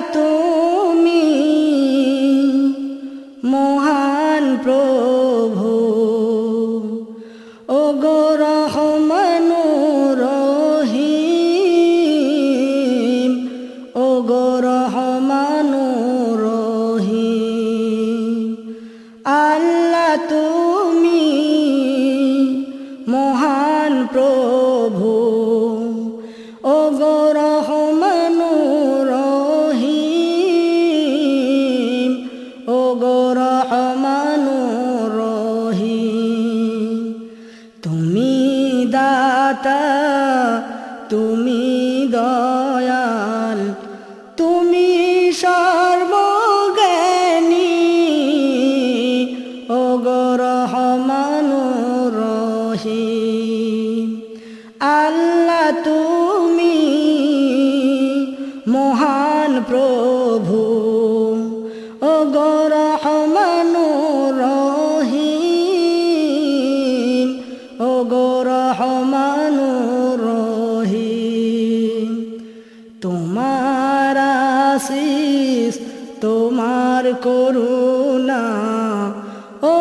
তুমি মহান প্রভু। ও গো রহমানু রহিম ও গো রহমানু রহিম। আল্লাহ তুমি দাতা তুমি দয়াল তুমি সর্বজ্ঞানী। রহমানু রহিম আল্লাহ তুমি মহান প্রভু। করুণা। ও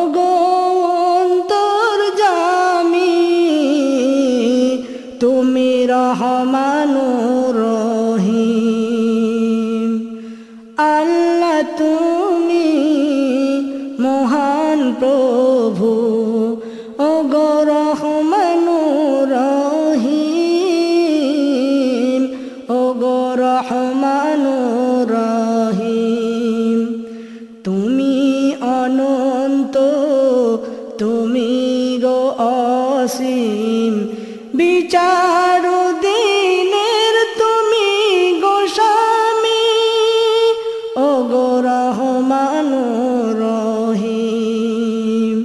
অনন্ত তুমি গো অসীম। বিচার দিনের তুমি গোস্বামী ও গো রহমানু রহিম।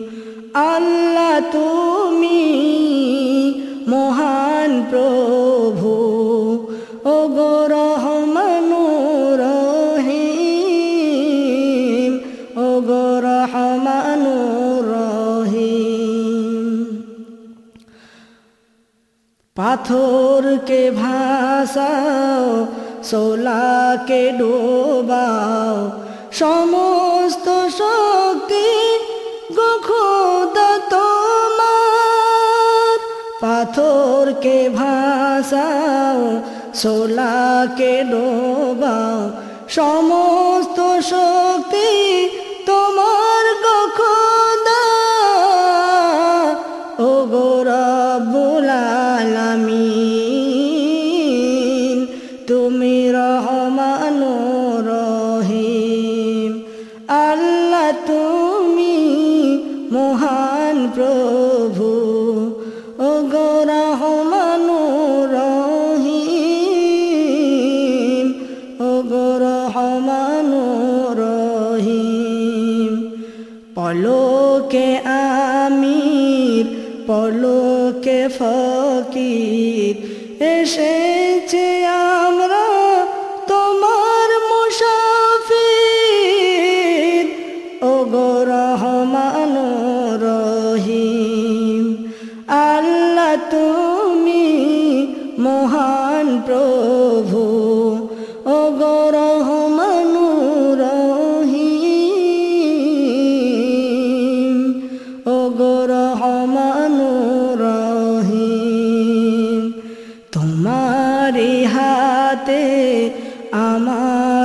আল্লাহ তুমি মহান প্রভু। পাথরকে ভাসাও সোলাকে ডোবাও। সমস্ত শক্তি গোখোদা তোমার। পাথরকে ভাসাও সোলাকে ডোবাও। সমস্ত শক্তি পলকে আমির, পলকে ফকির। এসেছে আমরা তোমার মুসাফির। ও গো রহমানু রহিম, আল্লাহ তুমি মহান প্রভু।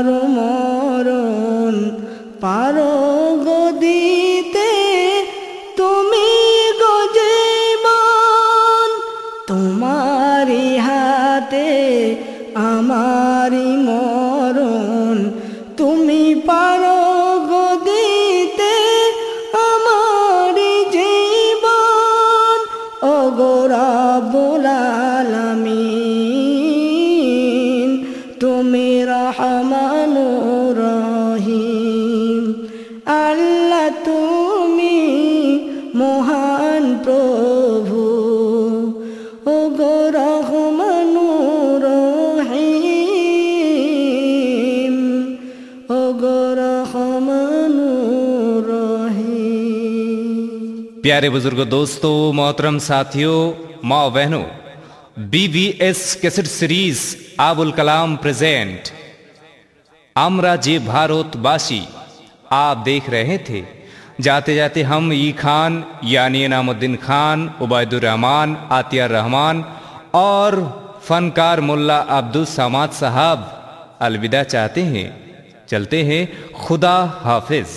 আমার মরণ পারো গদিতে তুমি গজেবান তোমার তোমারি রহিম আল্লাহ তুমি মহান প্রভু ও গো রহমানু রহিম ও গো রহমানু রহিম प्यारे बुजुर्ग दोस्तों मोहतरम साथियों माँ बहनों BVS cassette series Abul Kalam present আমরা যে भारतवासी आप देख रहे थे जाते जाते हम ई खान यानी इनामुद्दीन खान उबैदुर रहमान आतिया रहमान और फनकार मुल्ला अब्दुल समाद साहब अलविदा चाहते हैं चलते हैं खुदा हाफिज़